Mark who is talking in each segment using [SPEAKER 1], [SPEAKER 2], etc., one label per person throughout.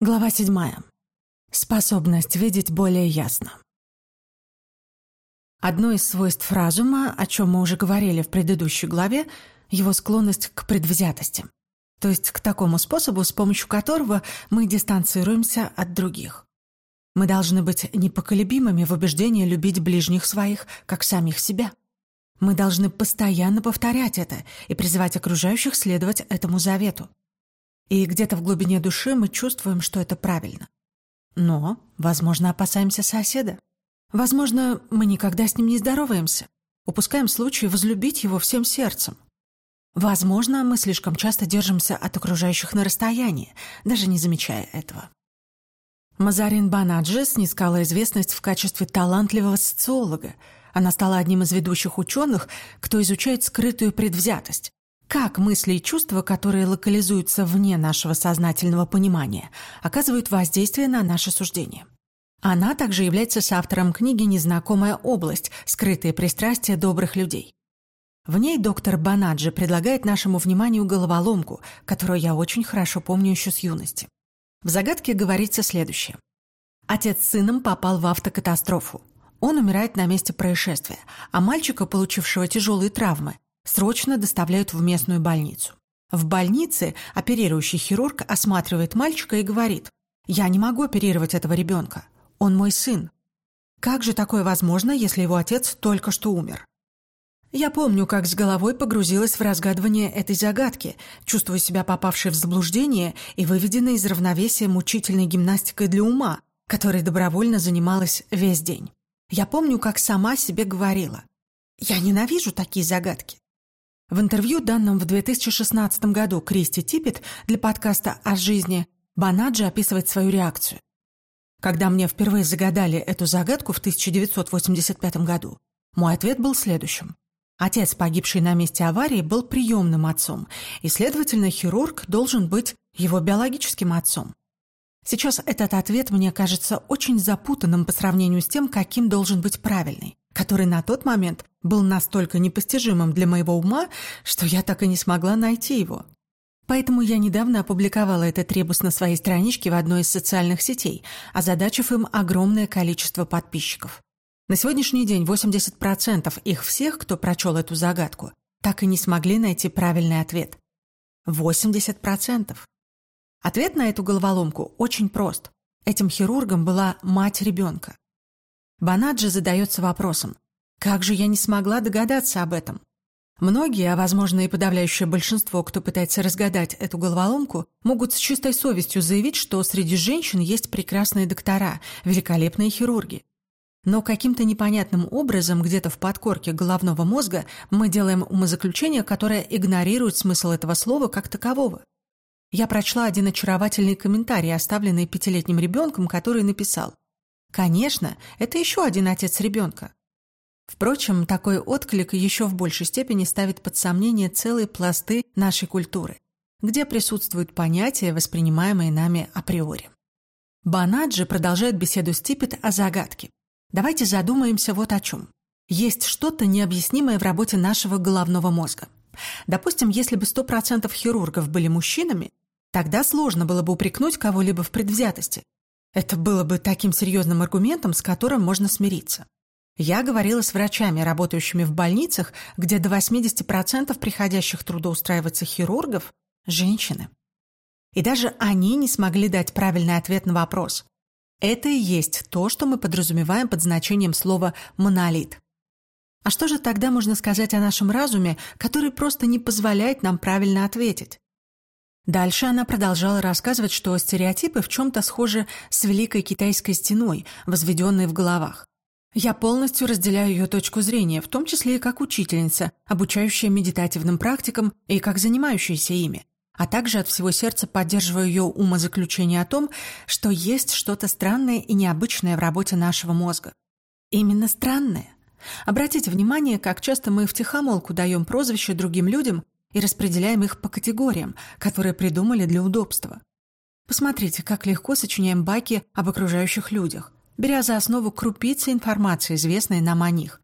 [SPEAKER 1] Глава 7. Способность видеть более ясно. Одно из свойств разума, о чем мы уже говорили в предыдущей главе, его склонность к предвзятости, то есть к такому способу, с помощью которого мы дистанцируемся от других. Мы должны быть непоколебимыми в убеждении любить ближних своих, как самих себя. Мы должны постоянно повторять это и призывать окружающих следовать этому завету. И где-то в глубине души мы чувствуем, что это правильно. Но, возможно, опасаемся соседа. Возможно, мы никогда с ним не здороваемся. Упускаем случай возлюбить его всем сердцем. Возможно, мы слишком часто держимся от окружающих на расстоянии, даже не замечая этого. Мазарин Банаджи снискала известность в качестве талантливого социолога. Она стала одним из ведущих ученых, кто изучает скрытую предвзятость, как мысли и чувства, которые локализуются вне нашего сознательного понимания, оказывают воздействие на наше суждение? Она также является соавтором книги «Незнакомая область. Скрытые пристрастия добрых людей». В ней доктор Банаджи предлагает нашему вниманию головоломку, которую я очень хорошо помню еще с юности. В загадке говорится следующее. Отец с сыном попал в автокатастрофу. Он умирает на месте происшествия, а мальчика, получившего тяжелые травмы, срочно доставляют в местную больницу. В больнице оперирующий хирург осматривает мальчика и говорит, «Я не могу оперировать этого ребенка. Он мой сын. Как же такое возможно, если его отец только что умер?» Я помню, как с головой погрузилась в разгадывание этой загадки, чувствуя себя попавшей в заблуждение и выведенной из равновесия мучительной гимнастикой для ума, которой добровольно занималась весь день. Я помню, как сама себе говорила. «Я ненавижу такие загадки. В интервью, данном в 2016 году Кристи Типпет для подкаста «О жизни», Банаджи описывает свою реакцию. Когда мне впервые загадали эту загадку в 1985 году, мой ответ был следующим. Отец, погибший на месте аварии, был приемным отцом, и, следовательно, хирург должен быть его биологическим отцом. Сейчас этот ответ мне кажется очень запутанным по сравнению с тем, каким должен быть правильный который на тот момент был настолько непостижимым для моего ума, что я так и не смогла найти его. Поэтому я недавно опубликовала этот ребус на своей страничке в одной из социальных сетей, озадачив им огромное количество подписчиков. На сегодняшний день 80% их всех, кто прочел эту загадку, так и не смогли найти правильный ответ. 80%. Ответ на эту головоломку очень прост. Этим хирургом была мать ребенка. Банаджи задается вопросом, как же я не смогла догадаться об этом? Многие, а возможно и подавляющее большинство, кто пытается разгадать эту головоломку, могут с чистой совестью заявить, что среди женщин есть прекрасные доктора, великолепные хирурги. Но каким-то непонятным образом где-то в подкорке головного мозга мы делаем умозаключение, которое игнорирует смысл этого слова как такового. Я прочла один очаровательный комментарий, оставленный пятилетним ребенком, который написал Конечно, это еще один отец ребенка. Впрочем, такой отклик еще в большей степени ставит под сомнение целые пласты нашей культуры, где присутствуют понятия, воспринимаемые нами априори. Банаджи продолжает беседу с о загадке. Давайте задумаемся вот о чем. Есть что-то необъяснимое в работе нашего головного мозга. Допустим, если бы 100% хирургов были мужчинами, тогда сложно было бы упрекнуть кого-либо в предвзятости, это было бы таким серьезным аргументом, с которым можно смириться. Я говорила с врачами, работающими в больницах, где до 80% приходящих трудоустраиваться хирургов – женщины. И даже они не смогли дать правильный ответ на вопрос. Это и есть то, что мы подразумеваем под значением слова «монолит». А что же тогда можно сказать о нашем разуме, который просто не позволяет нам правильно ответить? Дальше она продолжала рассказывать, что стереотипы в чем-то схожи с Великой Китайской стеной, возведенной в головах. Я полностью разделяю ее точку зрения, в том числе и как учительница, обучающая медитативным практикам и как занимающаяся ими, а также от всего сердца поддерживаю ее умозаключение о том, что есть что-то странное и необычное в работе нашего мозга. Именно странное. Обратите внимание, как часто мы втихомолку даем прозвище другим людям и распределяем их по категориям, которые придумали для удобства. Посмотрите, как легко сочиняем байки об окружающих людях, беря за основу крупицы информации, известной нам о них.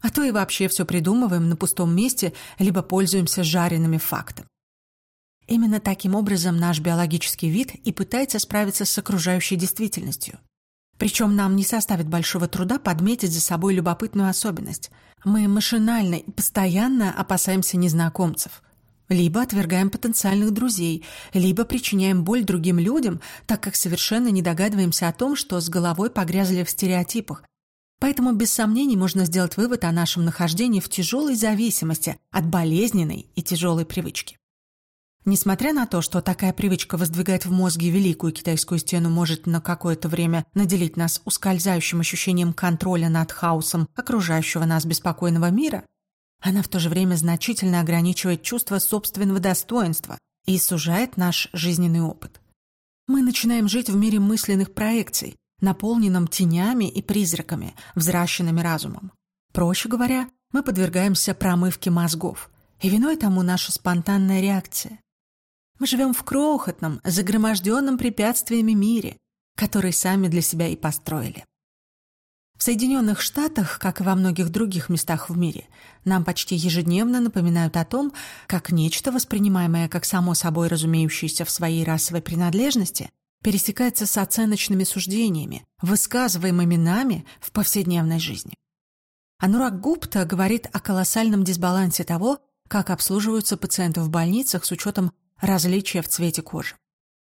[SPEAKER 1] А то и вообще все придумываем на пустом месте, либо пользуемся жареными фактами. Именно таким образом наш биологический вид и пытается справиться с окружающей действительностью. Причем нам не составит большого труда подметить за собой любопытную особенность. Мы машинально и постоянно опасаемся незнакомцев. Либо отвергаем потенциальных друзей, либо причиняем боль другим людям, так как совершенно не догадываемся о том, что с головой погрязли в стереотипах. Поэтому без сомнений можно сделать вывод о нашем нахождении в тяжелой зависимости от болезненной и тяжелой привычки. Несмотря на то, что такая привычка воздвигать в мозге великую китайскую стену может на какое-то время наделить нас ускользающим ощущением контроля над хаосом окружающего нас беспокойного мира, она в то же время значительно ограничивает чувство собственного достоинства и сужает наш жизненный опыт. Мы начинаем жить в мире мысленных проекций, наполненном тенями и призраками, взращенными разумом. Проще говоря, мы подвергаемся промывке мозгов, и виной тому наша спонтанная реакция. Мы живем в крохотном, загроможденном препятствиями мире, который сами для себя и построили. В Соединенных Штатах, как и во многих других местах в мире, нам почти ежедневно напоминают о том, как нечто, воспринимаемое как само собой разумеющееся в своей расовой принадлежности, пересекается с оценочными суждениями, высказываемыми нами в повседневной жизни. Анурак Гупта говорит о колоссальном дисбалансе того, как обслуживаются пациенты в больницах с учетом различия в цвете кожи.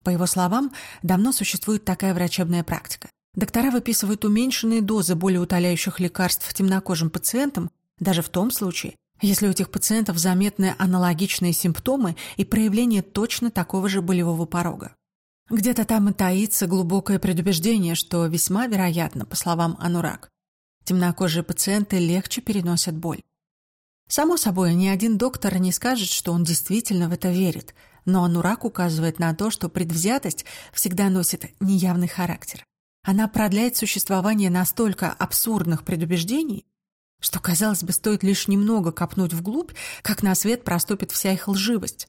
[SPEAKER 1] По его словам, давно существует такая врачебная практика. Доктора выписывают уменьшенные дозы болеутоляющих лекарств темнокожим пациентам, даже в том случае, если у этих пациентов заметны аналогичные симптомы и проявление точно такого же болевого порога. Где-то там и таится глубокое предубеждение, что весьма вероятно, по словам Анурак, темнокожие пациенты легче переносят боль. Само собой, ни один доктор не скажет, что он действительно в это верит, но Анурак указывает на то, что предвзятость всегда носит неявный характер. Она продляет существование настолько абсурдных предубеждений, что, казалось бы, стоит лишь немного копнуть вглубь, как на свет проступит вся их лживость.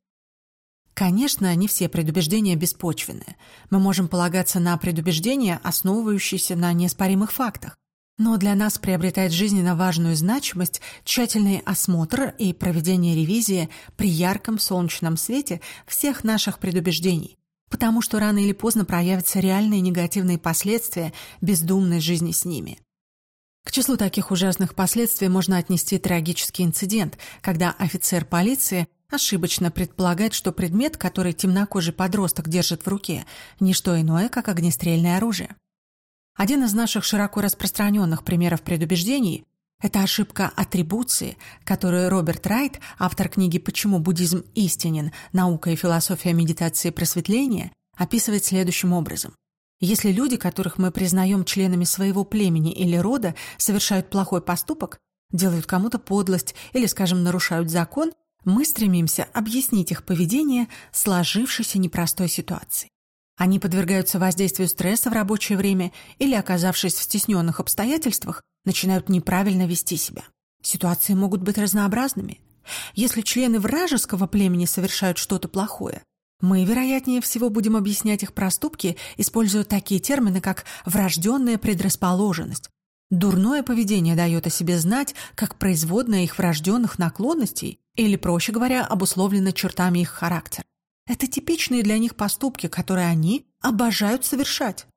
[SPEAKER 1] Конечно, не все предубеждения беспочвенны. Мы можем полагаться на предубеждения, основывающиеся на неоспоримых фактах. Но для нас приобретает жизненно важную значимость тщательный осмотр и проведение ревизии при ярком солнечном свете всех наших предубеждений, потому что рано или поздно проявятся реальные негативные последствия бездумной жизни с ними. К числу таких ужасных последствий можно отнести трагический инцидент, когда офицер полиции ошибочно предполагает, что предмет, который темнокожий подросток держит в руке, не что иное, как огнестрельное оружие. Один из наших широко распространенных примеров предубеждений – это ошибка атрибуции, которую Роберт Райт, автор книги «Почему буддизм истинен. Наука и философия медитации просветления», описывает следующим образом. Если люди, которых мы признаем членами своего племени или рода, совершают плохой поступок, делают кому-то подлость или, скажем, нарушают закон, мы стремимся объяснить их поведение сложившейся непростой ситуацией. Они подвергаются воздействию стресса в рабочее время или, оказавшись в стесненных обстоятельствах, начинают неправильно вести себя. Ситуации могут быть разнообразными. Если члены вражеского племени совершают что-то плохое, мы, вероятнее всего, будем объяснять их проступки, используя такие термины, как «врожденная предрасположенность». Дурное поведение дает о себе знать, как производная их врожденных наклонностей или, проще говоря, обусловлено чертами их характера. Это типичные для них поступки, которые они обожают совершать.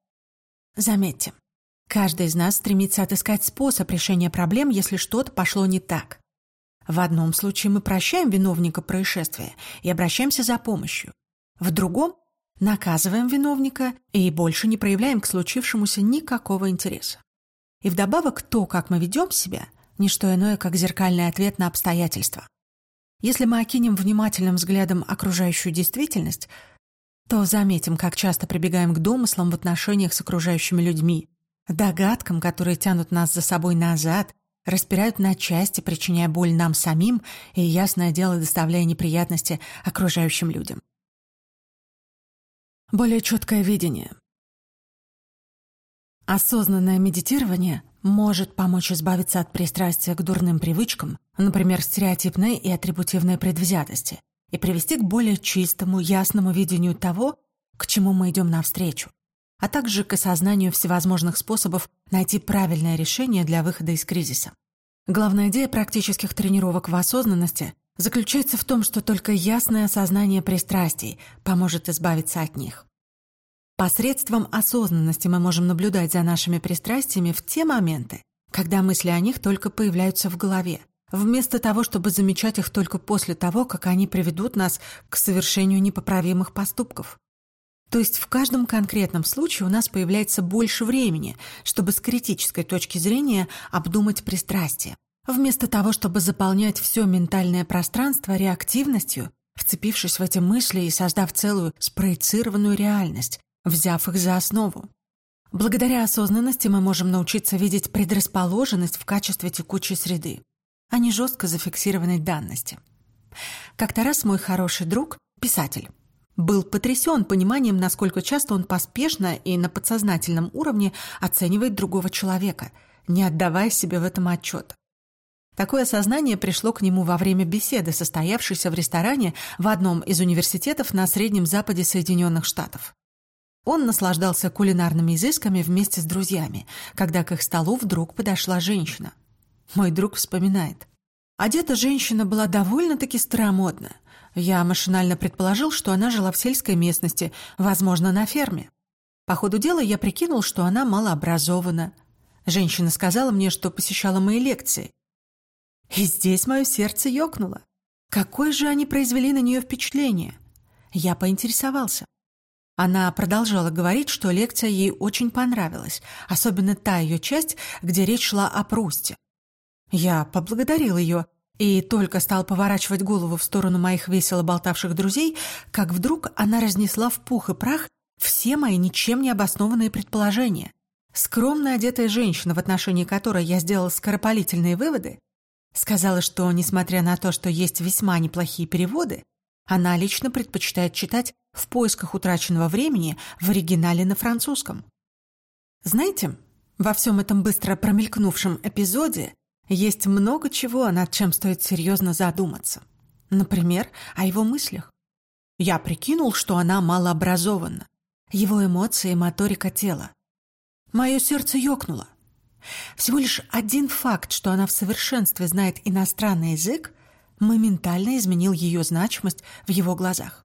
[SPEAKER 1] Заметьте, каждый из нас стремится отыскать способ решения проблем, если что-то пошло не так. В одном случае мы прощаем виновника происшествия и обращаемся за помощью. В другом – наказываем виновника и больше не проявляем к случившемуся никакого интереса. И вдобавок то, как мы ведем себя – не что иное, как зеркальный ответ на обстоятельства. Если мы окинем внимательным взглядом окружающую действительность, то заметим, как часто прибегаем к домыслам в отношениях с окружающими людьми, догадкам, которые тянут нас за собой назад, распирают на части, причиняя боль нам самим и, ясное дело, доставляя неприятности окружающим людям. Более четкое видение. Осознанное медитирование может помочь избавиться от пристрастия к дурным привычкам, например, стереотипной и атрибутивной предвзятости, и привести к более чистому, ясному видению того, к чему мы идем навстречу, а также к осознанию всевозможных способов найти правильное решение для выхода из кризиса. Главная идея практических тренировок в осознанности заключается в том, что только ясное осознание пристрастий поможет избавиться от них. Посредством осознанности мы можем наблюдать за нашими пристрастиями в те моменты, когда мысли о них только появляются в голове, вместо того, чтобы замечать их только после того, как они приведут нас к совершению непоправимых поступков. То есть в каждом конкретном случае у нас появляется больше времени, чтобы с критической точки зрения обдумать пристрастие, вместо того, чтобы заполнять все ментальное пространство реактивностью, вцепившись в эти мысли и создав целую спроецированную реальность, взяв их за основу. Благодаря осознанности мы можем научиться видеть предрасположенность в качестве текучей среды, а не жестко зафиксированной данности. Как-то раз мой хороший друг, писатель, был потрясен пониманием, насколько часто он поспешно и на подсознательном уровне оценивает другого человека, не отдавая себе в этом отчет. Такое осознание пришло к нему во время беседы, состоявшейся в ресторане в одном из университетов на Среднем Западе Соединенных Штатов. Он наслаждался кулинарными изысками вместе с друзьями, когда к их столу вдруг подошла женщина. Мой друг вспоминает. Одета женщина была довольно-таки старомодна. Я машинально предположил, что она жила в сельской местности, возможно, на ферме. По ходу дела я прикинул, что она малообразована. Женщина сказала мне, что посещала мои лекции. И здесь мое сердце ёкнуло. Какое же они произвели на нее впечатление? Я поинтересовался. Она продолжала говорить, что лекция ей очень понравилась, особенно та ее часть, где речь шла о Прусте. Я поблагодарил ее и только стал поворачивать голову в сторону моих весело болтавших друзей, как вдруг она разнесла в пух и прах все мои ничем не обоснованные предположения. Скромно одетая женщина, в отношении которой я сделал скоропалительные выводы, сказала, что, несмотря на то, что есть весьма неплохие переводы, она лично предпочитает читать «В поисках утраченного времени» в оригинале на французском. Знаете, во всем этом быстро промелькнувшем эпизоде есть много чего, над чем стоит серьезно задуматься. Например, о его мыслях. Я прикинул, что она малообразована. Его эмоции моторика тела. Мое сердце ёкнуло. Всего лишь один факт, что она в совершенстве знает иностранный язык, моментально изменил ее значимость в его глазах.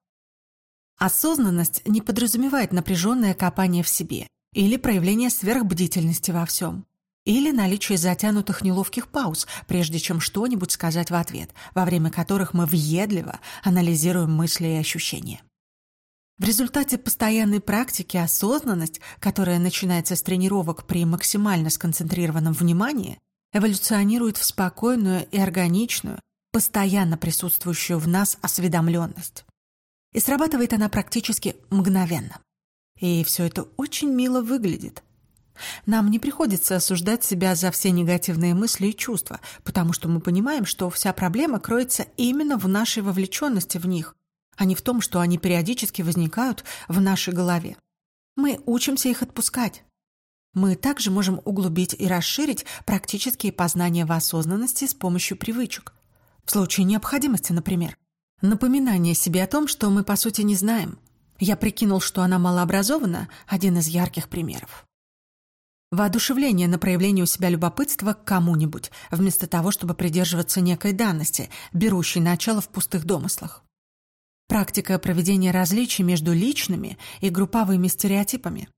[SPEAKER 1] Осознанность не подразумевает напряженное копание в себе или проявление сверхбдительности во всем, или наличие затянутых неловких пауз, прежде чем что-нибудь сказать в ответ, во время которых мы въедливо анализируем мысли и ощущения. В результате постоянной практики осознанность, которая начинается с тренировок при максимально сконцентрированном внимании, эволюционирует в спокойную и органичную, постоянно присутствующую в нас осведомленность. И срабатывает она практически мгновенно. И все это очень мило выглядит. Нам не приходится осуждать себя за все негативные мысли и чувства, потому что мы понимаем, что вся проблема кроется именно в нашей вовлеченности в них, а не в том, что они периодически возникают в нашей голове. Мы учимся их отпускать. Мы также можем углубить и расширить практические познания в осознанности с помощью привычек. В случае необходимости, например. Напоминание себе о том, что мы по сути не знаем. Я прикинул, что она малообразована – один из ярких примеров. Воодушевление на проявление у себя любопытства к кому-нибудь, вместо того, чтобы придерживаться некой данности, берущей начало в пустых домыслах. Практика проведения различий между личными и групповыми стереотипами.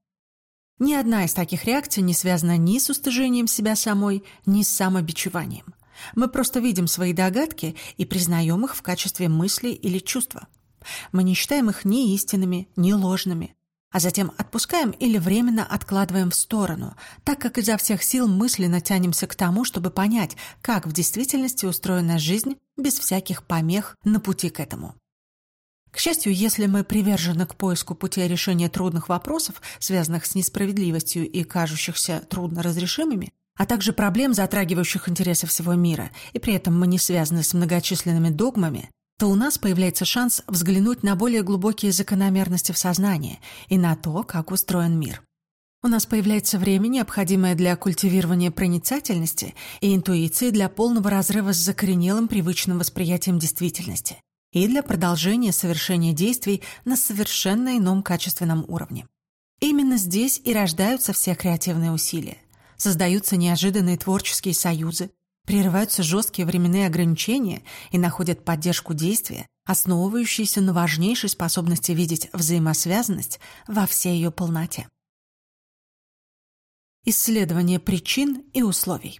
[SPEAKER 1] Ни одна из таких реакций не связана ни с устыжением себя самой, ни с самобичеванием. Мы просто видим свои догадки и признаем их в качестве мысли или чувства. Мы не считаем их ни истинными, ни ложными, а затем отпускаем или временно откладываем в сторону, так как изо всех сил мысленно тянемся к тому, чтобы понять, как в действительности устроена жизнь без всяких помех на пути к этому. К счастью, если мы привержены к поиску путей решения трудных вопросов, связанных с несправедливостью и кажущихся трудно разрешимыми, а также проблем, затрагивающих интересы всего мира, и при этом мы не связаны с многочисленными догмами, то у нас появляется шанс взглянуть на более глубокие закономерности в сознании и на то, как устроен мир. У нас появляется время, необходимое для культивирования проницательности и интуиции для полного разрыва с закоренелым привычным восприятием действительности и для продолжения совершения действий на совершенно ином качественном уровне. Именно здесь и рождаются все креативные усилия – создаются неожиданные творческие союзы, Прерываются жесткие временные ограничения и находят поддержку действия, основывающиеся на важнейшей способности видеть взаимосвязанность во всей ее полноте. Исследование причин и условий.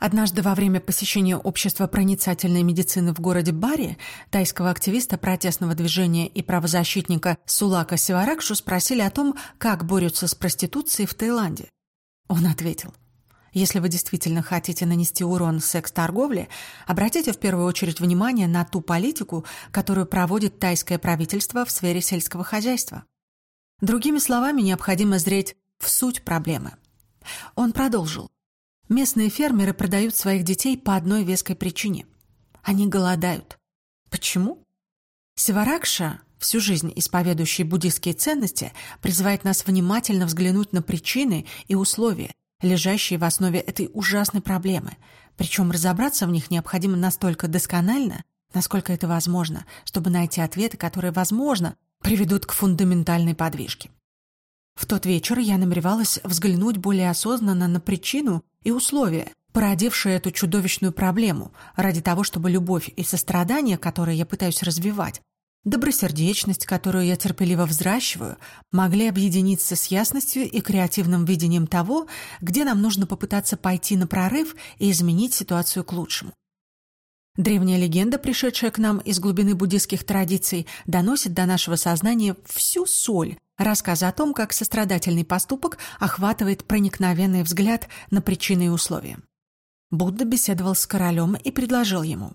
[SPEAKER 1] Однажды во время посещения общества проницательной медицины в городе Бари тайского активиста протестного движения и правозащитника Сулака Сиваракшу спросили о том, как борются с проституцией в Таиланде. Он ответил, «Если вы действительно хотите нанести урон секс-торговле, обратите в первую очередь внимание на ту политику, которую проводит тайское правительство в сфере сельского хозяйства. Другими словами, необходимо зреть в суть проблемы». Он продолжил, Местные фермеры продают своих детей по одной веской причине. Они голодают. Почему? Сиваракша, всю жизнь исповедующий буддийские ценности, призывает нас внимательно взглянуть на причины и условия, лежащие в основе этой ужасной проблемы. Причем разобраться в них необходимо настолько досконально, насколько это возможно, чтобы найти ответы, которые, возможно, приведут к фундаментальной подвижке. В тот вечер я намеревалась взглянуть более осознанно на причину и условия, породившие эту чудовищную проблему, ради того, чтобы любовь и сострадание, которые я пытаюсь развивать, добросердечность, которую я терпеливо взращиваю, могли объединиться с ясностью и креативным видением того, где нам нужно попытаться пойти на прорыв и изменить ситуацию к лучшему. Древняя легенда, пришедшая к нам из глубины буддийских традиций, доносит до нашего сознания всю соль рассказа о том, как сострадательный поступок охватывает проникновенный взгляд на причины и условия. Будда беседовал с королем и предложил ему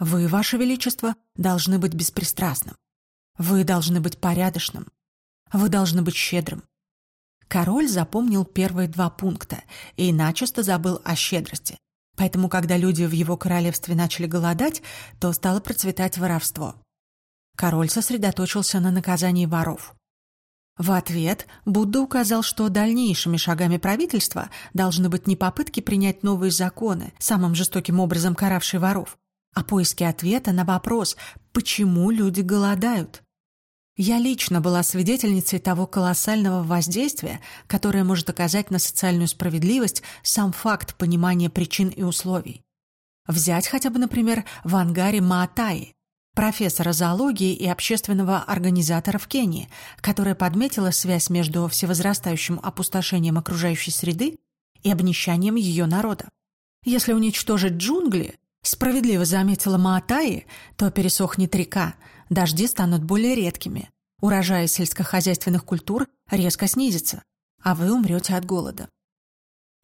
[SPEAKER 1] «Вы, Ваше Величество, должны быть беспристрастным. Вы должны быть порядочным. Вы должны быть щедрым». Король запомнил первые два пункта и начисто забыл о щедрости. Поэтому, когда люди в его королевстве начали голодать, то стало процветать воровство. Король сосредоточился на наказании воров. В ответ Будда указал, что дальнейшими шагами правительства должны быть не попытки принять новые законы, самым жестоким образом каравшие воров, а поиски ответа на вопрос, почему люди голодают. Я лично была свидетельницей того колоссального воздействия, которое может оказать на социальную справедливость сам факт понимания причин и условий. Взять хотя бы, например, в ангаре Маатаи, профессора зоологии и общественного организатора в Кении, которая подметила связь между всевозрастающим опустошением окружающей среды и обнищанием ее народа. Если уничтожить джунгли, справедливо заметила Маатаи, то пересохнет река, дожди станут более редкими, урожай сельскохозяйственных культур резко снизится, а вы умрете от голода.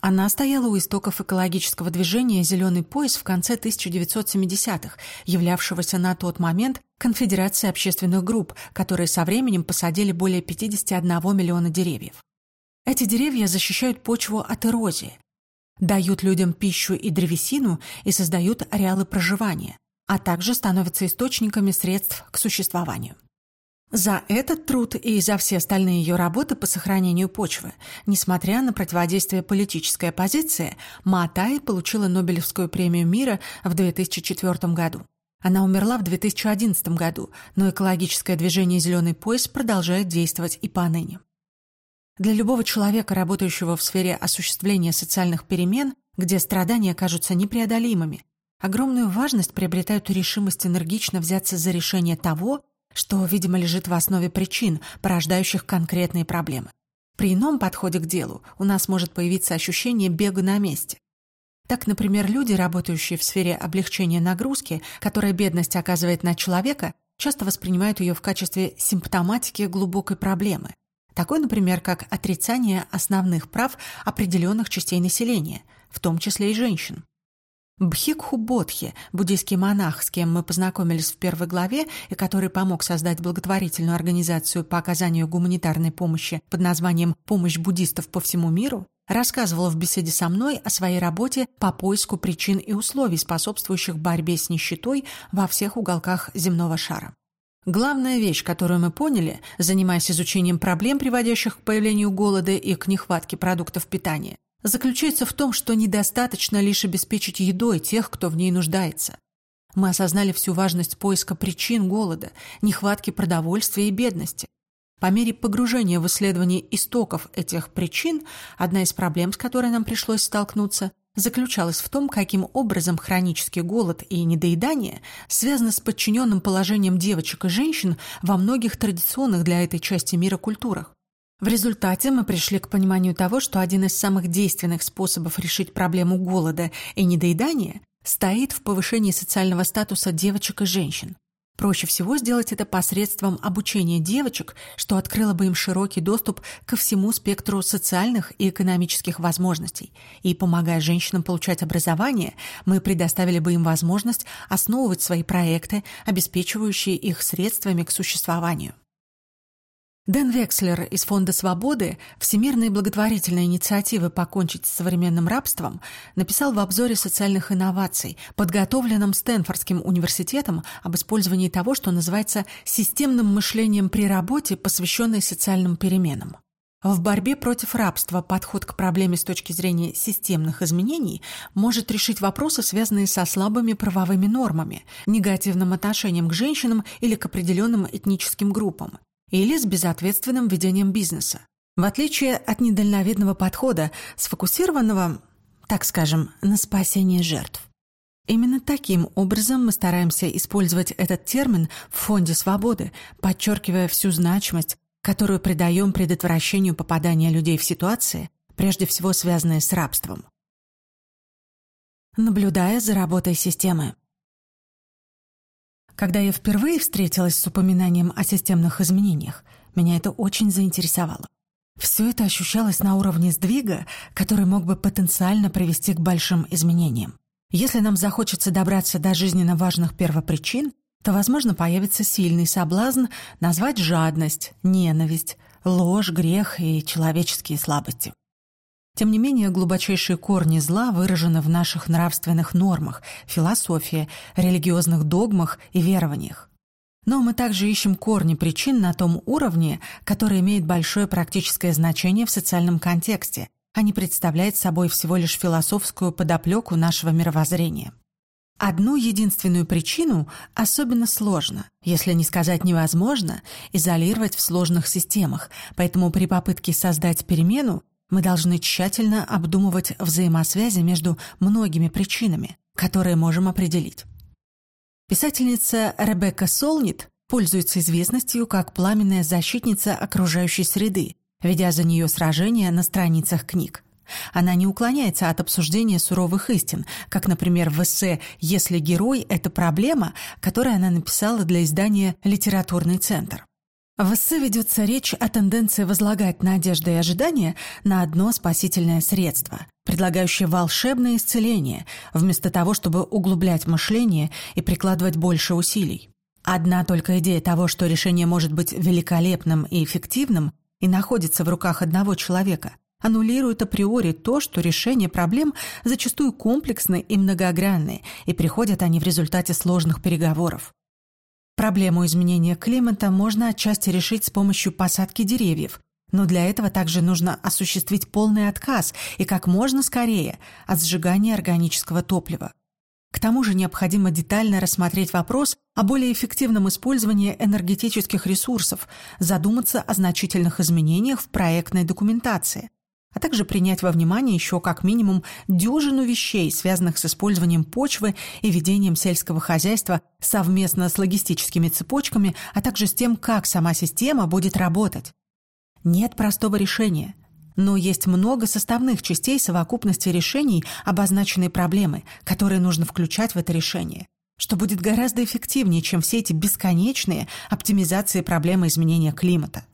[SPEAKER 1] Она стояла у истоков экологического движения «Зеленый пояс» в конце 1970-х, являвшегося на тот момент конфедерацией общественных групп, которые со временем посадили более 51 миллиона деревьев. Эти деревья защищают почву от эрозии, дают людям пищу и древесину и создают ареалы проживания, а также становятся источниками средств к существованию. За этот труд и за все остальные ее работы по сохранению почвы, несмотря на противодействие политической оппозиции, Матай получила Нобелевскую премию мира в 2004 году. Она умерла в 2011 году, но экологическое движение «Зеленый пояс» продолжает действовать и поныне. Для любого человека, работающего в сфере осуществления социальных перемен, где страдания кажутся непреодолимыми, огромную важность приобретают решимость энергично взяться за решение того, что, видимо, лежит в основе причин, порождающих конкретные проблемы. При ином подходе к делу у нас может появиться ощущение бега на месте. Так, например, люди, работающие в сфере облегчения нагрузки, которая бедность оказывает на человека, часто воспринимают ее в качестве симптоматики глубокой проблемы. Такой, например, как отрицание основных прав определенных частей населения, в том числе и женщин. Бхикху Бодхи, буддийский монах, с кем мы познакомились в первой главе и который помог создать благотворительную организацию по оказанию гуманитарной помощи под названием «Помощь буддистов по всему миру», рассказывал в беседе со мной о своей работе по поиску причин и условий, способствующих борьбе с нищетой во всех уголках земного шара. Главная вещь, которую мы поняли, занимаясь изучением проблем, приводящих к появлению голода и к нехватке продуктов питания, заключается в том, что недостаточно лишь обеспечить едой тех, кто в ней нуждается. Мы осознали всю важность поиска причин голода, нехватки продовольствия и бедности. По мере погружения в исследование истоков этих причин, одна из проблем, с которой нам пришлось столкнуться, заключалась в том, каким образом хронический голод и недоедание связаны с подчиненным положением девочек и женщин во многих традиционных для этой части мира культурах. В результате мы пришли к пониманию того, что один из самых действенных способов решить проблему голода и недоедания стоит в повышении социального статуса девочек и женщин. Проще всего сделать это посредством обучения девочек, что открыло бы им широкий доступ ко всему спектру социальных и экономических возможностей. И помогая женщинам получать образование, мы предоставили бы им возможность основывать свои проекты, обеспечивающие их средствами к существованию. Дэн Векслер из Фонда свободы Всемирной благотворительной инициативы покончить с современным рабством написал в обзоре социальных инноваций, подготовленном Стэнфордским университетом об использовании того, что называется системным мышлением при работе, посвященной социальным переменам. В борьбе против рабства подход к проблеме с точки зрения системных изменений может решить вопросы, связанные со слабыми правовыми нормами, негативным отношением к женщинам или к определенным этническим группам, или с безответственным ведением бизнеса. В отличие от недальновидного подхода, сфокусированного, так скажем, на спасении жертв. Именно таким образом мы стараемся использовать этот термин в Фонде свободы, подчеркивая всю значимость, которую придаем предотвращению попадания людей в ситуации, прежде всего связанные с рабством. Наблюдая за работой системы. Когда я впервые встретилась с упоминанием о системных изменениях, меня это очень заинтересовало. Все это ощущалось на уровне сдвига, который мог бы потенциально привести к большим изменениям. Если нам захочется добраться до жизненно важных первопричин, то, возможно, появится сильный соблазн назвать жадность, ненависть, ложь, грех и человеческие слабости. Тем не менее, глубочайшие корни зла выражены в наших нравственных нормах, философии, религиозных догмах и верованиях. Но мы также ищем корни причин на том уровне, который имеет большое практическое значение в социальном контексте, а не представляет собой всего лишь философскую подоплеку нашего мировоззрения. Одну единственную причину особенно сложно, если не сказать невозможно, изолировать в сложных системах, поэтому при попытке создать перемену мы должны тщательно обдумывать взаимосвязи между многими причинами, которые можем определить. Писательница Ребекка Солнит пользуется известностью как пламенная защитница окружающей среды, ведя за нее сражения на страницах книг. Она не уклоняется от обсуждения суровых истин, как, например, в эссе «Если герой – это проблема», которое она написала для издания «Литературный центр». В эссе ведется речь о тенденции возлагать надежды и ожидания на одно спасительное средство, предлагающее волшебное исцеление, вместо того, чтобы углублять мышление и прикладывать больше усилий. Одна только идея того, что решение может быть великолепным и эффективным и находится в руках одного человека, аннулирует априори то, что решения проблем зачастую комплексны и многогранны, и приходят они в результате сложных переговоров. Проблему изменения климата можно отчасти решить с помощью посадки деревьев, но для этого также нужно осуществить полный отказ и как можно скорее от сжигания органического топлива. К тому же необходимо детально рассмотреть вопрос о более эффективном использовании энергетических ресурсов, задуматься о значительных изменениях в проектной документации, а также принять во внимание еще как минимум дюжину вещей, связанных с использованием почвы и ведением сельского хозяйства совместно с логистическими цепочками, а также с тем, как сама система будет работать. Нет простого решения, но есть много составных частей совокупности решений обозначенной проблемы, которые нужно включать в это решение что будет гораздо эффективнее, чем все эти бесконечные оптимизации проблемы изменения климата.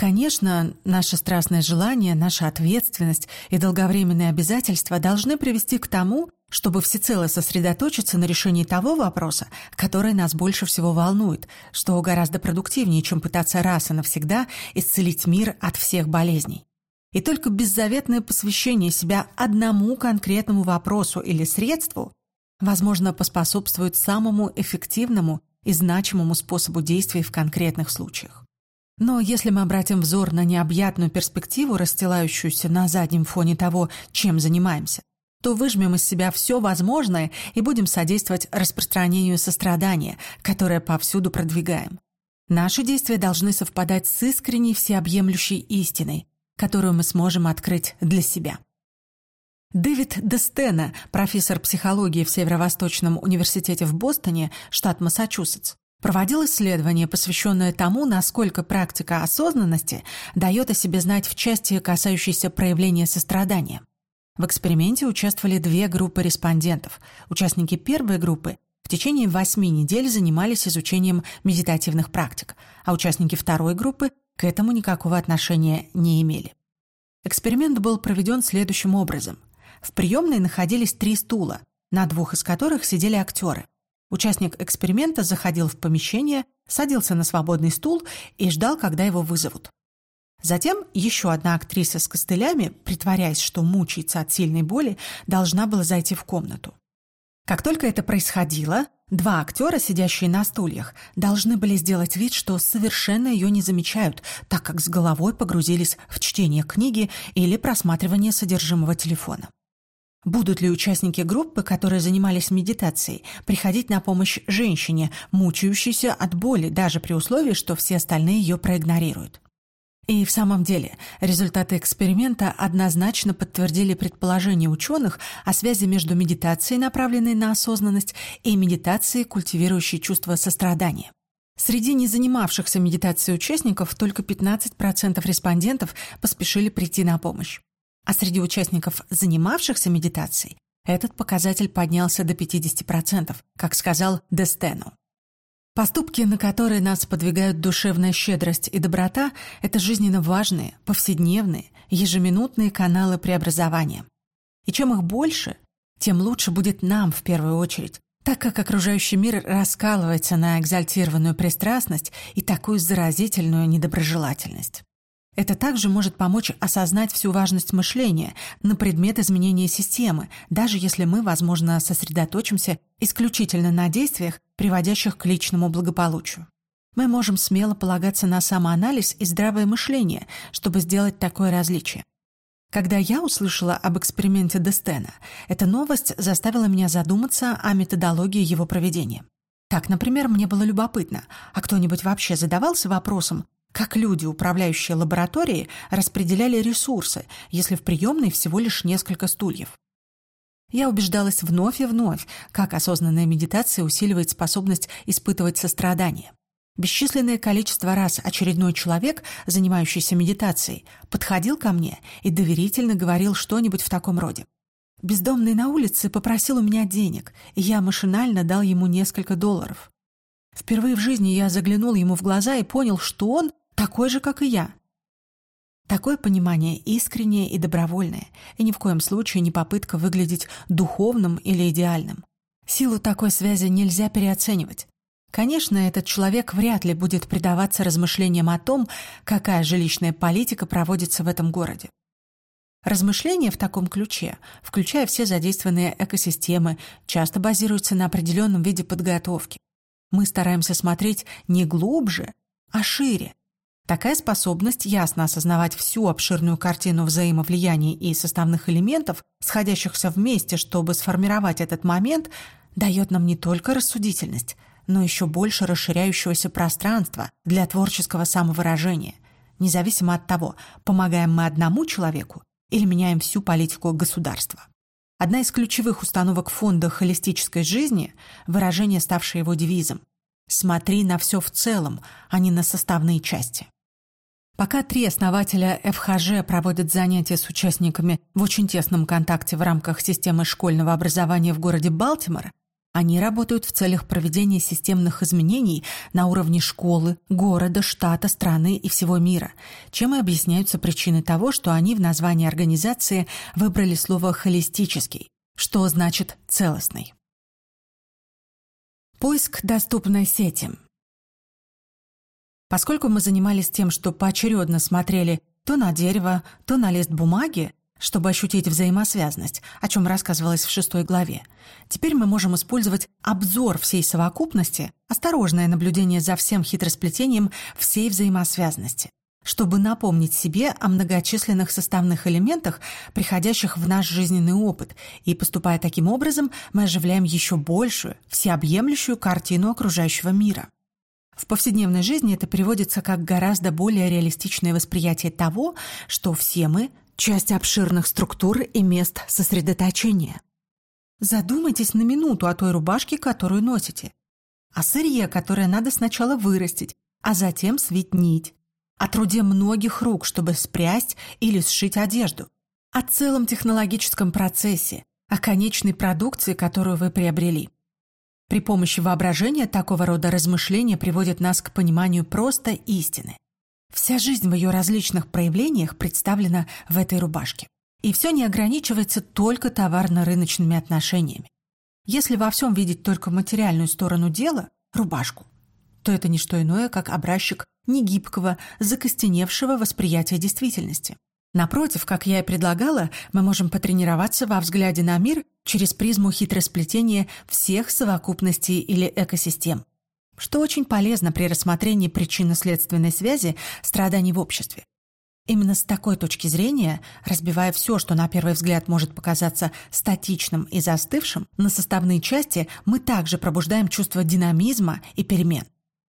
[SPEAKER 1] Конечно, наше страстное желание, наша ответственность и долговременные обязательства должны привести к тому, чтобы всецело сосредоточиться на решении того вопроса, который нас больше всего волнует, что гораздо продуктивнее, чем пытаться раз и навсегда исцелить мир от всех болезней. И только беззаветное посвящение себя одному конкретному вопросу или средству, возможно, поспособствует самому эффективному и значимому способу действий в конкретных случаях. Но если мы обратим взор на необъятную перспективу, расстилающуюся на заднем фоне того, чем занимаемся, то выжмем из себя все возможное и будем содействовать распространению сострадания, которое повсюду продвигаем. Наши действия должны совпадать с искренней всеобъемлющей истиной, которую мы сможем открыть для себя. Дэвид Дестена, профессор психологии в Северо-Восточном университете в Бостоне, штат Массачусетс, проводил исследование, посвященное тому, насколько практика осознанности дает о себе знать в части, касающейся проявления сострадания. В эксперименте участвовали две группы респондентов. Участники первой группы в течение восьми недель занимались изучением медитативных практик, а участники второй группы к этому никакого отношения не имели. Эксперимент был проведен следующим образом. В приемной находились три стула, на двух из которых сидели актеры. Участник эксперимента заходил в помещение, садился на свободный стул и ждал, когда его вызовут. Затем еще одна актриса с костылями, притворяясь, что мучается от сильной боли, должна была зайти в комнату. Как только это происходило, два актера, сидящие на стульях, должны были сделать вид, что совершенно ее не замечают, так как с головой погрузились в чтение книги или просматривание содержимого телефона. Будут ли участники группы, которые занимались медитацией, приходить на помощь женщине, мучающейся от боли, даже при условии, что все остальные ее проигнорируют? И в самом деле, результаты эксперимента однозначно подтвердили предположение ученых о связи между медитацией, направленной на осознанность, и медитацией, культивирующей чувство сострадания. Среди незанимавшихся медитацией участников только 15% респондентов поспешили прийти на помощь. А среди участников, занимавшихся медитацией, этот показатель поднялся до 50%, как сказал Дестену. Поступки, на которые нас подвигают душевная щедрость и доброта, это жизненно важные, повседневные, ежеминутные каналы преобразования. И чем их больше, тем лучше будет нам в первую очередь, так как окружающий мир раскалывается на экзальтированную пристрастность и такую заразительную недоброжелательность. Это также может помочь осознать всю важность мышления на предмет изменения системы, даже если мы, возможно, сосредоточимся исключительно на действиях, приводящих к личному благополучию. Мы можем смело полагаться на самоанализ и здравое мышление, чтобы сделать такое различие. Когда я услышала об эксперименте Дестена, эта новость заставила меня задуматься о методологии его проведения. Так, например, мне было любопытно, а кто-нибудь вообще задавался вопросом, как люди, управляющие лабораторией, распределяли ресурсы, если в приемной всего лишь несколько стульев. Я убеждалась вновь и вновь, как осознанная медитация усиливает способность испытывать сострадание. Бесчисленное количество раз очередной человек, занимающийся медитацией, подходил ко мне и доверительно говорил что-нибудь в таком роде. Бездомный на улице попросил у меня денег, и я машинально дал ему несколько долларов. Впервые в жизни я заглянул ему в глаза и понял, что он такой же, как и я. Такое понимание искреннее и добровольное, и ни в коем случае не попытка выглядеть духовным или идеальным. Силу такой связи нельзя переоценивать. Конечно, этот человек вряд ли будет предаваться размышлениям о том, какая жилищная политика проводится в этом городе. Размышления в таком ключе, включая все задействованные экосистемы, часто базируются на определенном виде подготовки. Мы стараемся смотреть не глубже, а шире, Такая способность ясно осознавать всю обширную картину взаимовлияний и составных элементов, сходящихся вместе, чтобы сформировать этот момент, дает нам не только рассудительность, но еще больше расширяющегося пространства для творческого самовыражения, независимо от того, помогаем мы одному человеку или меняем всю политику государства. Одна из ключевых установок фонда холистической жизни – выражение, ставшее его девизом «Смотри на все в целом, а не на составные части». Пока три основателя ФХЖ проводят занятия с участниками в очень тесном контакте в рамках системы школьного образования в городе Балтимор, они работают в целях проведения системных изменений на уровне школы, города, штата, страны и всего мира, чем и объясняются причины того, что они в названии организации выбрали слово «холистический», что значит «целостный». Поиск доступной сети – Поскольку мы занимались тем, что поочередно смотрели то на дерево, то на лист бумаги, чтобы ощутить взаимосвязность, о чем рассказывалось в шестой главе, теперь мы можем использовать обзор всей совокупности, осторожное наблюдение за всем хитросплетением всей взаимосвязности, чтобы напомнить себе о многочисленных составных элементах, приходящих в наш жизненный опыт, и, поступая таким образом, мы оживляем еще большую, всеобъемлющую картину окружающего мира. В повседневной жизни это переводится как гораздо более реалистичное восприятие того, что все мы – часть обширных структур и мест сосредоточения. Задумайтесь на минуту о той рубашке, которую носите. О сырье, которое надо сначала вырастить, а затем свить нить. О труде многих рук, чтобы спрясть или сшить одежду. О целом технологическом процессе, о конечной продукции, которую вы приобрели. При помощи воображения такого рода размышления приводят нас к пониманию просто истины. Вся жизнь в ее различных проявлениях представлена в этой рубашке. И все не ограничивается только товарно-рыночными отношениями. Если во всем видеть только материальную сторону дела, рубашку, то это не что иное, как образчик негибкого, закостеневшего восприятия действительности. Напротив, как я и предлагала, мы можем потренироваться во взгляде на мир через призму хитросплетения всех совокупностей или экосистем, что очень полезно при рассмотрении причинно-следственной связи страданий в обществе. Именно с такой точки зрения, разбивая все, что на первый взгляд может показаться статичным и застывшим, на составные части мы также пробуждаем чувство динамизма и перемен.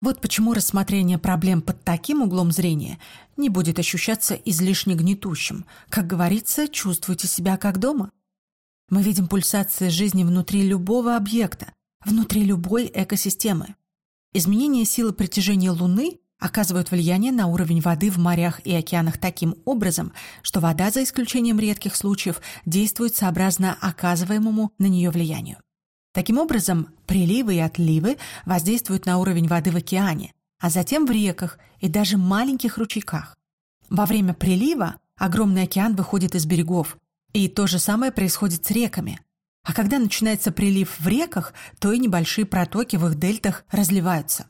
[SPEAKER 1] Вот почему рассмотрение проблем под таким углом зрения не будет ощущаться излишне гнетущим. Как говорится, чувствуйте себя как дома. Мы видим пульсации жизни внутри любого объекта, внутри любой экосистемы. Изменение силы притяжения Луны оказывают влияние на уровень воды в морях и океанах таким образом, что вода, за исключением редких случаев, действует сообразно оказываемому на нее влиянию. Таким образом, приливы и отливы воздействуют на уровень воды в океане, а затем в реках и даже маленьких ручейках. Во время прилива огромный океан выходит из берегов, и то же самое происходит с реками. А когда начинается прилив в реках, то и небольшие протоки в их дельтах разливаются.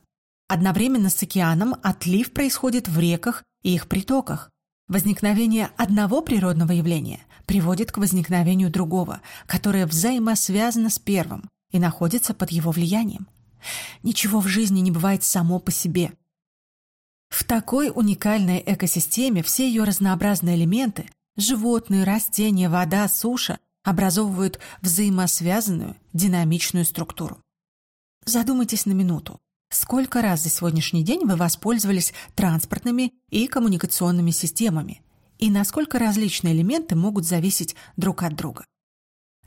[SPEAKER 1] Одновременно с океаном отлив происходит в реках и их притоках. Возникновение одного природного явления приводит к возникновению другого, которое взаимосвязано с первым и находится под его влиянием. Ничего в жизни не бывает само по себе. В такой уникальной экосистеме все ее разнообразные элементы – животные, растения, вода, суша – образовывают взаимосвязанную, динамичную структуру. Задумайтесь на минуту. Сколько раз за сегодняшний день вы воспользовались транспортными и коммуникационными системами? И насколько различные элементы могут зависеть друг от друга?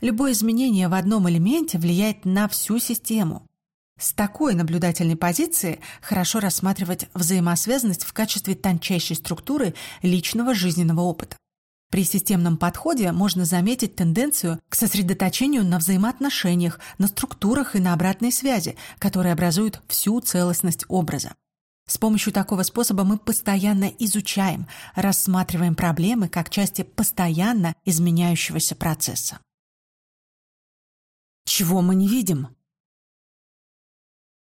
[SPEAKER 1] Любое изменение в одном элементе влияет на всю систему. С такой наблюдательной позиции хорошо рассматривать взаимосвязанность в качестве тончайшей структуры личного жизненного опыта. При системном подходе можно заметить тенденцию к сосредоточению на взаимоотношениях, на структурах и на обратной связи, которые образуют всю целостность образа. С помощью такого способа мы постоянно изучаем, рассматриваем проблемы как части постоянно изменяющегося процесса. Чего мы не видим?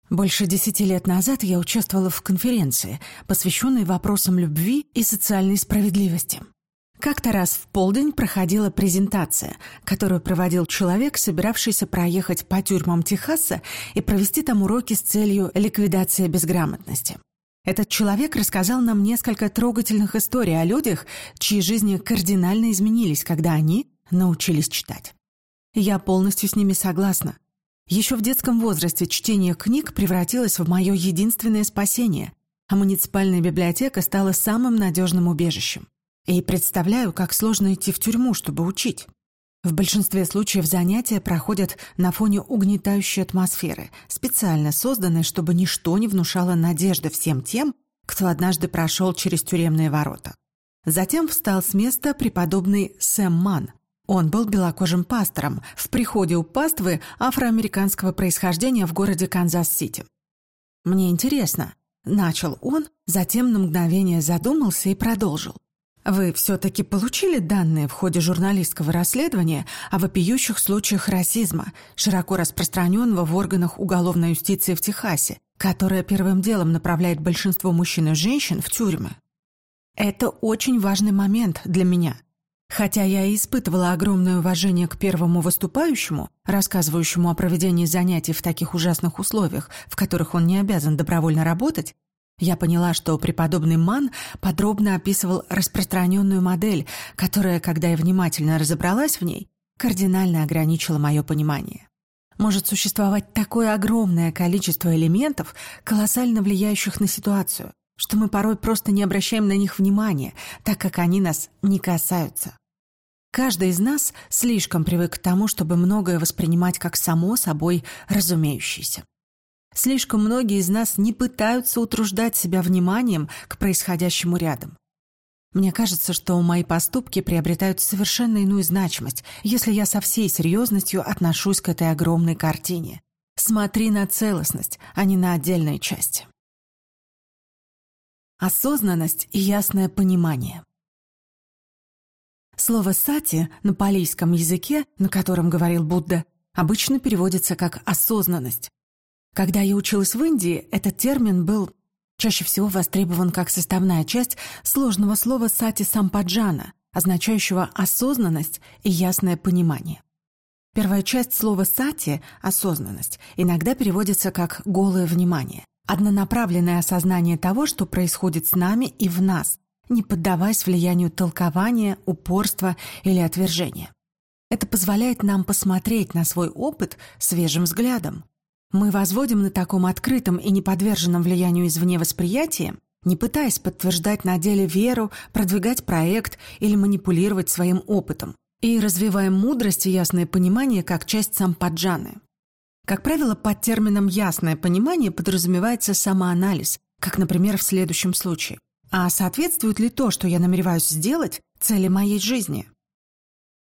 [SPEAKER 1] Больше десяти лет назад я участвовала в конференции, посвященной вопросам любви и социальной справедливости. Как-то раз в полдень проходила презентация, которую проводил человек, собиравшийся проехать по тюрьмам Техаса и провести там уроки с целью ликвидации безграмотности. Этот человек рассказал нам несколько трогательных историй о людях, чьи жизни кардинально изменились, когда они научились читать. Я полностью с ними согласна. Еще в детском возрасте чтение книг превратилось в мое единственное спасение, а муниципальная библиотека стала самым надежным убежищем. И представляю, как сложно идти в тюрьму, чтобы учить. В большинстве случаев занятия проходят на фоне угнетающей атмосферы, специально созданной, чтобы ничто не внушало надежды всем тем, кто однажды прошел через тюремные ворота. Затем встал с места преподобный Сэм Ман. Он был белокожим пастором в приходе у паствы афроамериканского происхождения в городе Канзас-Сити. «Мне интересно», — начал он, затем на мгновение задумался и продолжил. Вы все-таки получили данные в ходе журналистского расследования о вопиющих случаях расизма, широко распространенного в органах уголовной юстиции в Техасе, которое первым делом направляет большинство мужчин и женщин в тюрьмы. Это очень важный момент для меня. Хотя я и испытывала огромное уважение к первому выступающему, рассказывающему о проведении занятий в таких ужасных условиях, в которых он не обязан добровольно работать, я поняла, что преподобный Ман подробно описывал распространенную модель, которая, когда я внимательно разобралась в ней, кардинально ограничила мое понимание. Может существовать такое огромное количество элементов, колоссально влияющих на ситуацию, что мы порой просто не обращаем на них внимания, так как они нас не касаются. Каждый из нас слишком привык к тому, чтобы многое воспринимать как само собой разумеющееся. Слишком многие из нас не пытаются утруждать себя вниманием к происходящему рядом. Мне кажется, что мои поступки приобретают совершенно иную значимость, если я со всей серьезностью отношусь к этой огромной картине. Смотри на целостность, а не на отдельные части. Осознанность и ясное понимание. Слово «сати» на палийском языке, на котором говорил Будда, обычно переводится как «осознанность». Когда я училась в Индии, этот термин был чаще всего востребован как составная часть сложного слова «сати сампаджана», означающего осознанность и ясное понимание. Первая часть слова «сати» — осознанность — иногда переводится как «голое внимание», однонаправленное осознание того, что происходит с нами и в нас, не поддаваясь влиянию толкования, упорства или отвержения. Это позволяет нам посмотреть на свой опыт свежим взглядом. Мы возводим на таком открытом и неподверженном влиянию извне восприятии, не пытаясь подтверждать на деле веру, продвигать проект или манипулировать своим опытом, и развиваем мудрость и ясное понимание как часть сампаджаны. Как правило, под термином «ясное понимание» подразумевается самоанализ, как, например, в следующем случае. А соответствует ли то, что я намереваюсь сделать, цели моей жизни?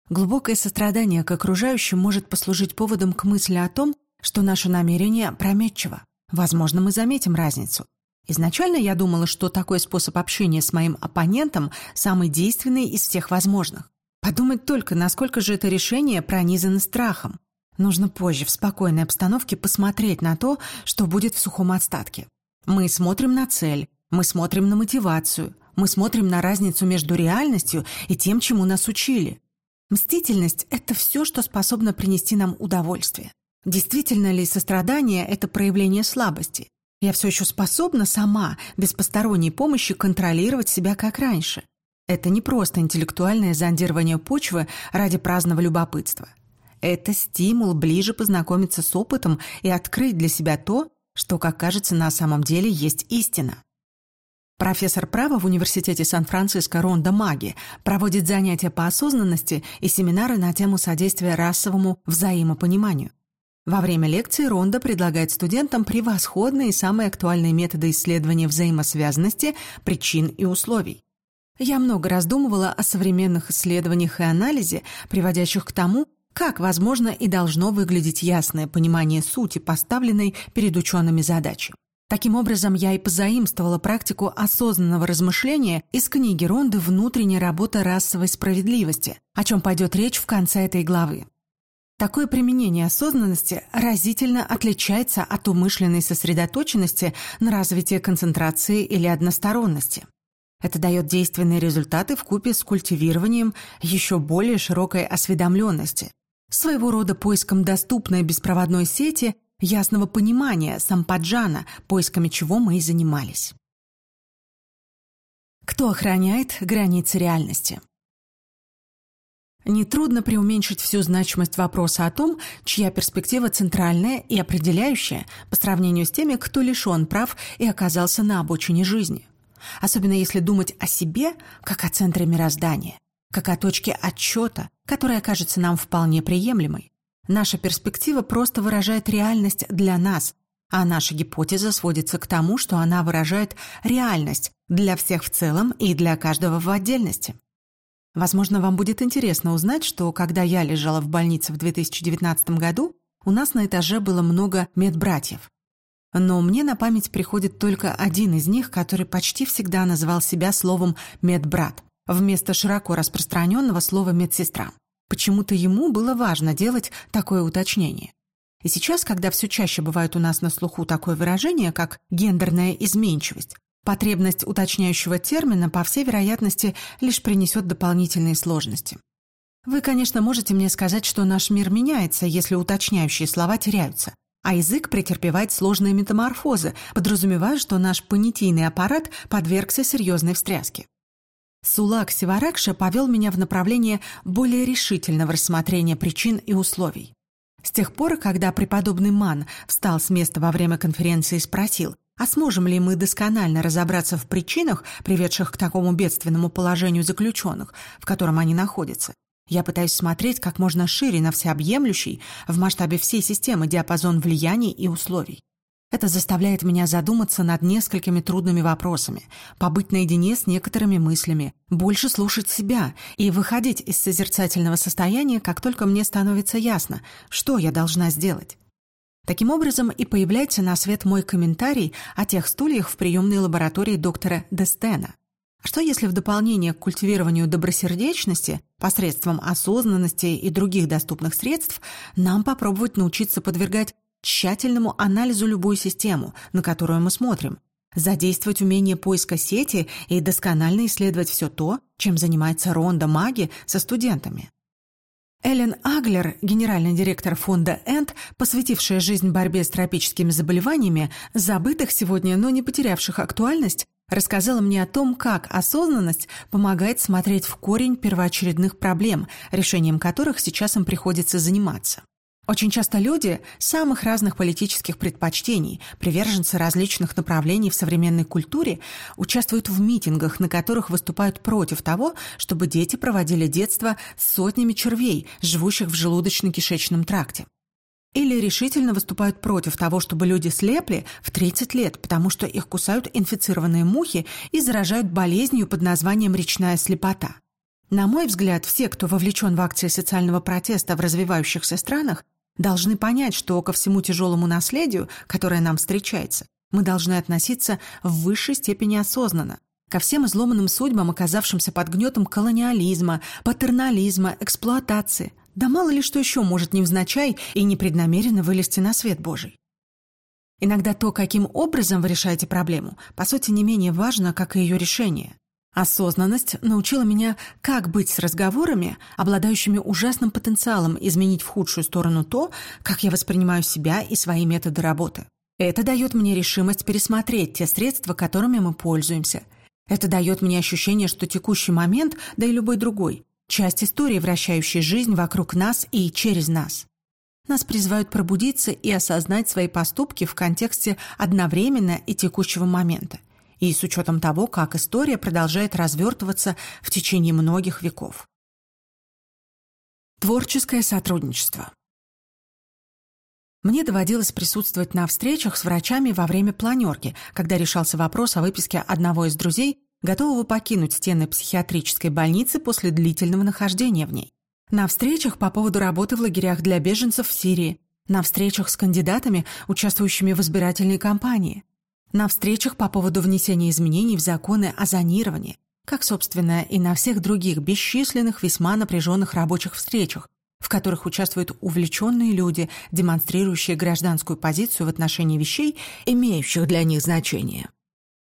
[SPEAKER 1] Глубокое сострадание к окружающим может послужить поводом к мысли о том, что наше намерение прометчиво. Возможно, мы заметим разницу. Изначально я думала, что такой способ общения с моим оппонентом самый действенный из всех возможных. Подумать только, насколько же это решение пронизано страхом. Нужно позже, в спокойной обстановке, посмотреть на то, что будет в сухом остатке. Мы смотрим на цель, мы смотрим на мотивацию, мы смотрим на разницу между реальностью и тем, чему нас учили. Мстительность – это все, что способно принести нам удовольствие. Действительно ли сострадание – это проявление слабости? Я все еще способна сама, без посторонней помощи, контролировать себя как раньше. Это не просто интеллектуальное зондирование почвы ради праздного любопытства. Это стимул ближе познакомиться с опытом и открыть для себя то, что, как кажется, на самом деле есть истина. Профессор права в Университете Сан-Франциско Ронда Маги проводит занятия по осознанности и семинары на тему содействия расовому взаимопониманию. Во время лекции Ронда предлагает студентам превосходные и самые актуальные методы исследования взаимосвязанности причин и условий. Я много раздумывала о современных исследованиях и анализе, приводящих к тому, как возможно и должно выглядеть ясное понимание сути поставленной перед учеными задачи. Таким образом, я и позаимствовала практику осознанного размышления из книги Ронды «Внутренняя работа расовой справедливости», о чем пойдет речь в конце этой главы. Такое применение осознанности разительно отличается от умышленной сосредоточенности на развитии концентрации или односторонности. Это дает действенные результаты в купе с культивированием еще более широкой осведомленности, своего рода поиском доступной беспроводной сети ясного понимания сампаджана, поисками чего мы и занимались. Кто охраняет границы реальности? Нетрудно преуменьшить всю значимость вопроса о том, чья перспектива центральная и определяющая по сравнению с теми, кто лишен прав и оказался на обочине жизни. Особенно если думать о себе как о центре мироздания, как о точке отчета, которая кажется нам вполне приемлемой. Наша перспектива просто выражает реальность для нас, а наша гипотеза сводится к тому, что она выражает реальность для всех в целом и для каждого в отдельности. Возможно, вам будет интересно узнать, что когда я лежала в больнице в 2019 году, у нас на этаже было много медбратьев. Но мне на память приходит только один из них, который почти всегда называл себя словом «медбрат» вместо широко распространенного слова «медсестра». Почему-то ему было важно делать такое уточнение. И сейчас, когда все чаще бывает у нас на слуху такое выражение, как «гендерная изменчивость», потребность уточняющего термина, по всей вероятности, лишь принесет дополнительные сложности. Вы, конечно, можете мне сказать, что наш мир меняется, если уточняющие слова теряются, а язык претерпевает сложные метаморфозы, подразумевая, что наш понятийный аппарат подвергся серьезной встряске. Сулак Сиваракша повел меня в направление более решительного рассмотрения причин и условий. С тех пор, когда преподобный Ман встал с места во время конференции и спросил, А сможем ли мы досконально разобраться в причинах, приведших к такому бедственному положению заключенных, в котором они находятся? Я пытаюсь смотреть как можно шире на всеобъемлющий, в масштабе всей системы диапазон влияний и условий. Это заставляет меня задуматься над несколькими трудными вопросами, побыть наедине с некоторыми мыслями, больше слушать себя и выходить из созерцательного состояния, как только мне становится ясно, что я должна сделать. Таким образом и появляется на свет мой комментарий о тех стульях в приемной лаборатории доктора Дестена. Что если в дополнение к культивированию добросердечности посредством осознанности и других доступных средств нам попробовать научиться подвергать тщательному анализу любую систему, на которую мы смотрим, задействовать умение поиска сети и досконально исследовать все то, чем занимается Ронда Маги со студентами. Эллен Аглер, генеральный директор фонда «Энд», посвятившая жизнь борьбе с тропическими заболеваниями, забытых сегодня, но не потерявших актуальность, рассказала мне о том, как осознанность помогает смотреть в корень первоочередных проблем, решением которых сейчас им приходится заниматься. Очень часто люди самых разных политических предпочтений, приверженцы различных направлений в современной культуре, участвуют в митингах, на которых выступают против того, чтобы дети проводили детство с сотнями червей, живущих в желудочно-кишечном тракте. Или решительно выступают против того, чтобы люди слепли в 30 лет, потому что их кусают инфицированные мухи и заражают болезнью под названием речная слепота. На мой взгляд, все, кто вовлечен в акции социального протеста в развивающихся странах, должны понять, что ко всему тяжелому наследию, которое нам встречается, мы должны относиться в высшей степени осознанно, ко всем изломанным судьбам, оказавшимся под гнетом колониализма, патернализма, эксплуатации. Да мало ли что еще может невзначай и непреднамеренно вылезти на свет Божий. Иногда то, каким образом вы решаете проблему, по сути не менее важно, как и ее решение. Осознанность научила меня, как быть с разговорами, обладающими ужасным потенциалом изменить в худшую сторону то, как я воспринимаю себя и свои методы работы. Это дает мне решимость пересмотреть те средства, которыми мы пользуемся. Это дает мне ощущение, что текущий момент, да и любой другой, часть истории, вращающей жизнь вокруг нас и через нас. Нас призывают пробудиться и осознать свои поступки в контексте одновременно и текущего момента – и с учетом того, как история продолжает развертываться в течение многих веков. Творческое сотрудничество. Мне доводилось присутствовать на встречах с врачами во время планерки, когда решался вопрос о выписке одного из друзей, готового покинуть стены психиатрической больницы после длительного нахождения в ней. На встречах по поводу работы в лагерях для беженцев в Сирии, на встречах с кандидатами, участвующими в избирательной кампании, на встречах по поводу внесения изменений в законы о зонировании, как, собственно, и на всех других бесчисленных весьма напряженных рабочих встречах, в которых участвуют увлеченные люди, демонстрирующие гражданскую позицию в отношении вещей, имеющих для них значение.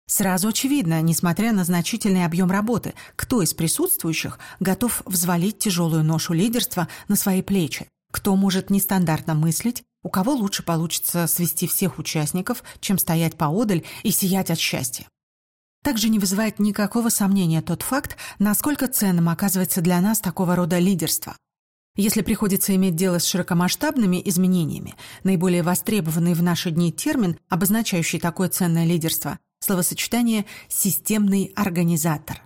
[SPEAKER 1] Сразу очевидно, несмотря на значительный объем работы, кто из присутствующих готов взвалить тяжелую ношу лидерства на свои плечи, кто может нестандартно мыслить, у кого лучше получится свести всех участников, чем стоять поодаль и сиять от счастья. Также не вызывает никакого сомнения тот факт, насколько ценным оказывается для нас такого рода лидерство. Если приходится иметь дело с широкомасштабными изменениями, наиболее востребованный в наши дни термин, обозначающий такое ценное лидерство – словосочетание «системный организатор».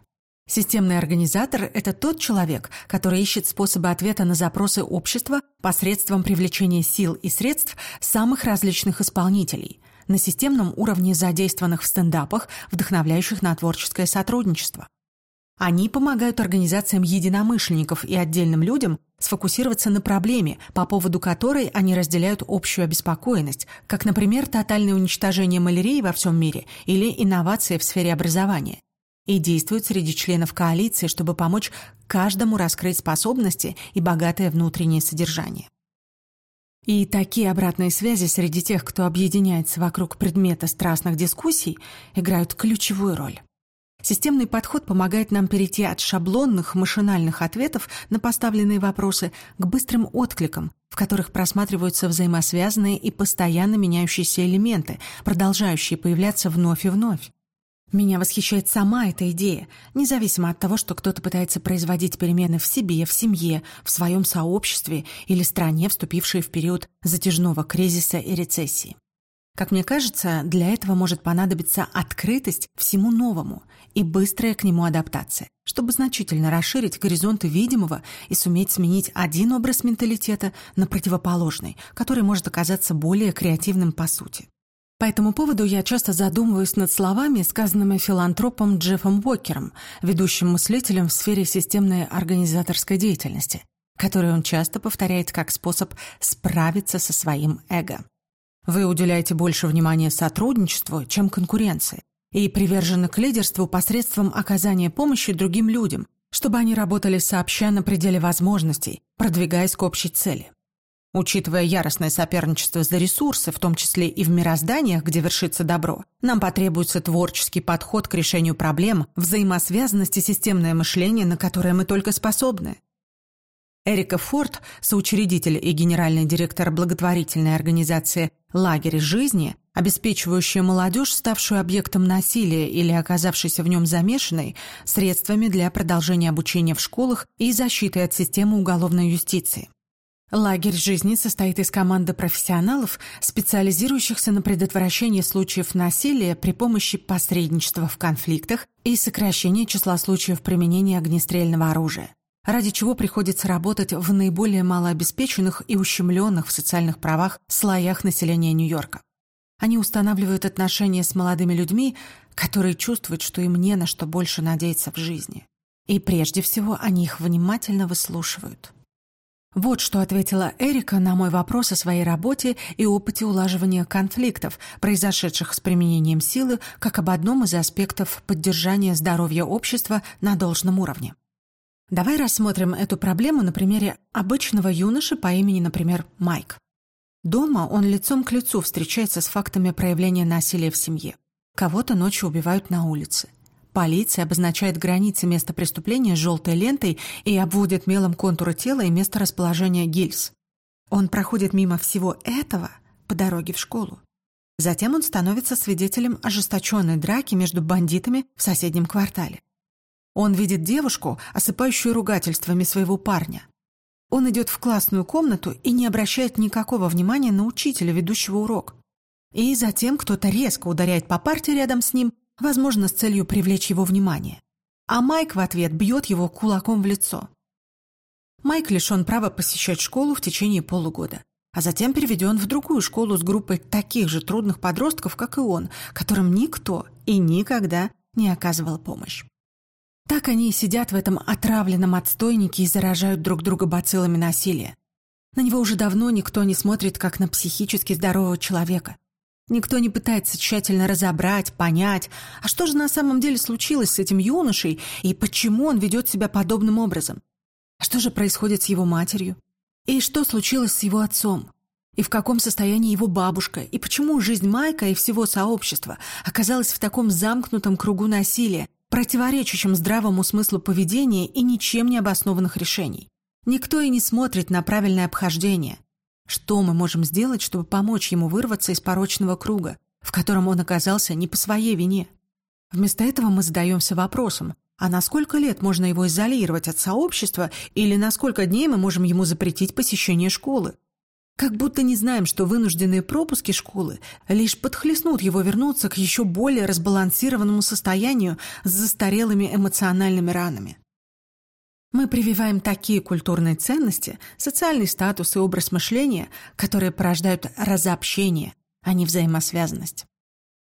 [SPEAKER 1] Системный организатор – это тот человек, который ищет способы ответа на запросы общества посредством привлечения сил и средств самых различных исполнителей на системном уровне задействованных в стендапах, вдохновляющих на творческое сотрудничество. Они помогают организациям единомышленников и отдельным людям сфокусироваться на проблеме, по поводу которой они разделяют общую обеспокоенность, как, например, тотальное уничтожение малярии во всем мире или инновации в сфере образования и действуют среди членов коалиции, чтобы помочь каждому раскрыть способности и богатое внутреннее содержание. И такие обратные связи среди тех, кто объединяется вокруг предмета страстных дискуссий, играют ключевую роль. Системный подход помогает нам перейти от шаблонных машинальных ответов на поставленные вопросы к быстрым откликам, в которых просматриваются взаимосвязанные и постоянно меняющиеся элементы, продолжающие появляться вновь и вновь. Меня восхищает сама эта идея, независимо от того, что кто-то пытается производить перемены в себе, в семье, в своем сообществе или стране, вступившей в период затяжного кризиса и рецессии. Как мне кажется, для этого может понадобиться открытость всему новому и быстрая к нему адаптация, чтобы значительно расширить горизонты видимого и суметь сменить один образ менталитета на противоположный, который может оказаться более креативным по сути. По этому поводу я часто задумываюсь над словами, сказанными филантропом Джеффом Уокером, ведущим мыслителем в сфере системной организаторской деятельности, которые он часто повторяет как способ справиться со своим эго. Вы уделяете больше внимания сотрудничеству, чем конкуренции, и привержены к лидерству посредством оказания помощи другим людям, чтобы они работали сообща на пределе возможностей, продвигаясь к общей цели. Учитывая яростное соперничество за ресурсы, в том числе и в мирозданиях, где вершится добро, нам потребуется творческий подход к решению проблем, взаимосвязанность и системное мышление, на которое мы только способны. Эрика Форд, соучредитель и генеральный директор благотворительной организации «Лагерь жизни», обеспечивающая молодежь, ставшую объектом насилия или оказавшейся в нем замешанной, средствами для продолжения обучения в школах и защиты от системы уголовной юстиции. Лагерь жизни состоит из команды профессионалов, специализирующихся на предотвращении случаев насилия при помощи посредничества в конфликтах и сокращении числа случаев применения огнестрельного оружия ради чего приходится работать в наиболее малообеспеченных и ущемленных в социальных правах слоях населения Нью-Йорка. Они устанавливают отношения с молодыми людьми, которые чувствуют, что им не на что больше надеяться в жизни. И прежде всего они их внимательно выслушивают. Вот что ответила Эрика на мой вопрос о своей работе и опыте улаживания конфликтов, произошедших с применением силы, как об одном из аспектов поддержания здоровья общества на должном уровне. Давай рассмотрим эту проблему на примере обычного юноши по имени, например, Майк. Дома он лицом к лицу встречается с фактами проявления насилия в семье. Кого-то ночью убивают на улице. Полиция обозначает границы места преступления желтой лентой и обводит мелом контуры тела и место расположения гильз. Он проходит мимо всего этого по дороге в школу. Затем он становится свидетелем ожесточенной драки между бандитами в соседнем квартале. Он видит девушку, осыпающую ругательствами своего парня. Он идет в классную комнату и не обращает никакого внимания на учителя, ведущего урок. И затем кто-то резко ударяет по парте рядом с ним, возможно, с целью привлечь его внимание. А Майк в ответ бьет его кулаком в лицо. Майк лишен права посещать школу в течение полугода, а затем переведен в другую школу с группой таких же трудных подростков, как и он, которым никто и никогда не оказывал помощь. Так они и сидят в этом отравленном отстойнике и заражают друг друга бациллами насилия. На него уже давно никто не смотрит, как на психически здорового человека. Никто не пытается тщательно разобрать, понять, а что же на самом деле случилось с этим юношей и почему он ведет себя подобным образом. А что же происходит с его матерью? И что случилось с его отцом? И в каком состоянии его бабушка? И почему жизнь Майка и всего сообщества оказалась в таком замкнутом кругу насилия, противоречащим здравому смыслу поведения и ничем не обоснованных решений. Никто и не смотрит на правильное обхождение. Что мы можем сделать, чтобы помочь ему вырваться из порочного круга, в котором он оказался не по своей вине? Вместо этого мы задаемся вопросом, а на сколько лет можно его изолировать от сообщества или на сколько дней мы можем ему запретить посещение школы? Как будто не знаем, что вынужденные пропуски школы лишь подхлестнут его вернуться к еще более разбалансированному состоянию с застарелыми эмоциональными ранами. Мы прививаем такие культурные ценности, социальный статус и образ мышления, которые порождают разобщение, а не взаимосвязанность.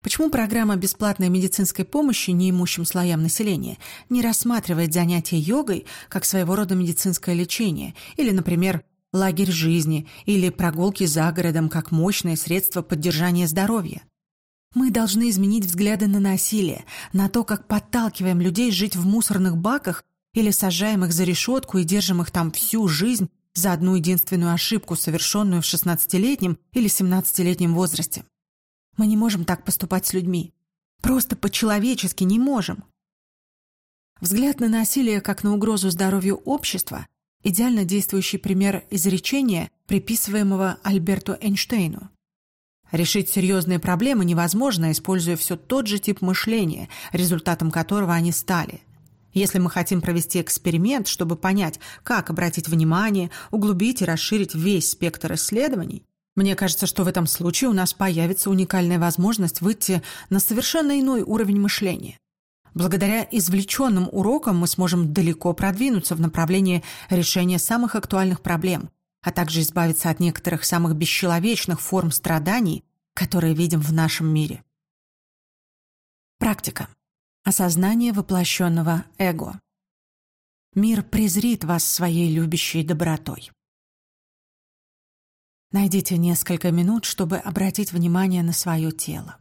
[SPEAKER 1] Почему программа бесплатной медицинской помощи неимущим слоям населения не рассматривает занятие йогой как своего рода медицинское лечение или, например, лагерь жизни или прогулки за городом как мощное средство поддержания здоровья. Мы должны изменить взгляды на насилие, на то, как подталкиваем людей жить в мусорных баках или сажаем их за решетку и держим их там всю жизнь за одну единственную ошибку, совершенную в 16-летнем или 17-летнем возрасте. Мы не можем так поступать с людьми. Просто по-человечески не можем. Взгляд на насилие как на угрозу здоровью общества идеально действующий пример изречения, приписываемого Альберту Эйнштейну. Решить серьезные проблемы невозможно, используя все тот же тип мышления, результатом которого они стали. Если мы хотим провести эксперимент, чтобы понять, как обратить внимание, углубить и расширить весь спектр исследований, Мне кажется, что в этом случае у нас появится уникальная возможность выйти на совершенно иной уровень мышления. Благодаря извлеченным урокам мы сможем далеко продвинуться в направлении решения самых актуальных проблем, а также избавиться от некоторых самых бесчеловечных форм страданий, которые видим в нашем мире. Практика. Осознание воплощенного эго. Мир презрит вас своей любящей добротой. Найдите несколько минут, чтобы обратить внимание на свое тело.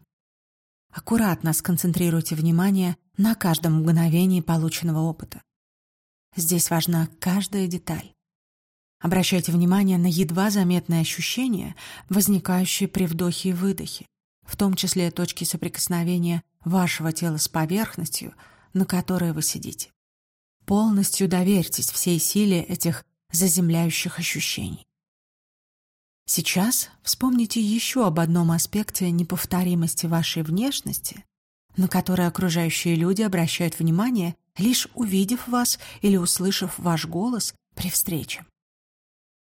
[SPEAKER 1] Аккуратно сконцентрируйте внимание на каждом мгновении полученного опыта. Здесь важна каждая деталь. Обращайте внимание на едва заметные ощущения, возникающие при вдохе и выдохе, в том числе точки соприкосновения вашего тела с поверхностью, на которой вы сидите. Полностью доверьтесь всей силе этих заземляющих ощущений. Сейчас вспомните еще об одном аспекте неповторимости вашей внешности, на который окружающие люди обращают внимание, лишь увидев вас или услышав ваш голос при встрече.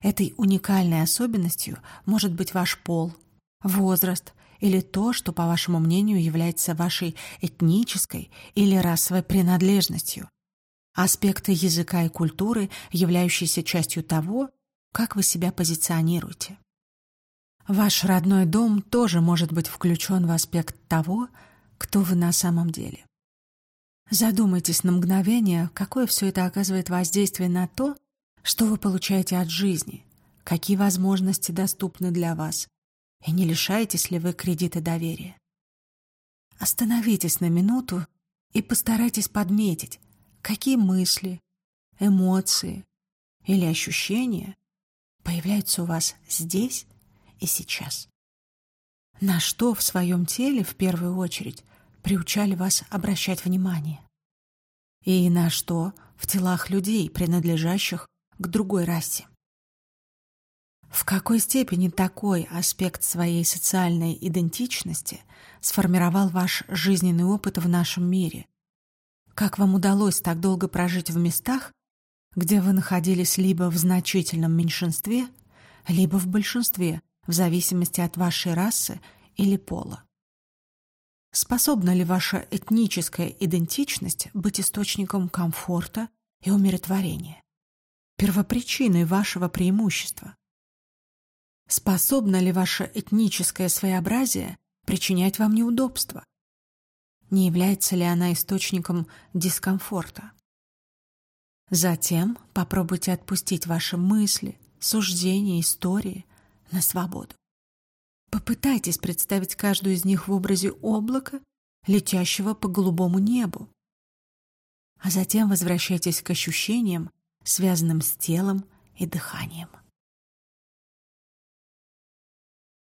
[SPEAKER 1] Этой уникальной особенностью может быть ваш пол, возраст или то, что, по вашему мнению, является вашей этнической или расовой принадлежностью. Аспекты языка и культуры, являющиеся частью того, как вы себя позиционируете. Ваш родной дом тоже может быть включен в аспект того, кто вы на самом деле. Задумайтесь на мгновение, какое все это оказывает воздействие на то, что вы получаете от жизни, какие возможности доступны для вас, и не лишаетесь ли вы кредита доверия. Остановитесь на минуту и постарайтесь подметить, какие мысли, эмоции или ощущения появляются у вас здесь и сейчас. На что в своем теле в первую очередь приучали вас обращать внимание? И на что в телах людей, принадлежащих к другой расе? В какой степени такой аспект своей социальной идентичности сформировал ваш жизненный опыт в нашем мире? Как вам удалось так долго прожить в местах, где вы находились либо в значительном меньшинстве, либо в большинстве, в зависимости от вашей расы или пола. Способна ли ваша этническая идентичность быть источником комфорта и умиротворения? Первопричиной вашего преимущества? Способна ли ваше этническое своеобразие причинять вам неудобства? Не является ли она источником дискомфорта? Затем попробуйте отпустить ваши мысли, суждения, истории – на свободу. Попытайтесь представить каждую из них в образе облака, летящего по голубому небу. А затем возвращайтесь к ощущениям, связанным с телом и дыханием.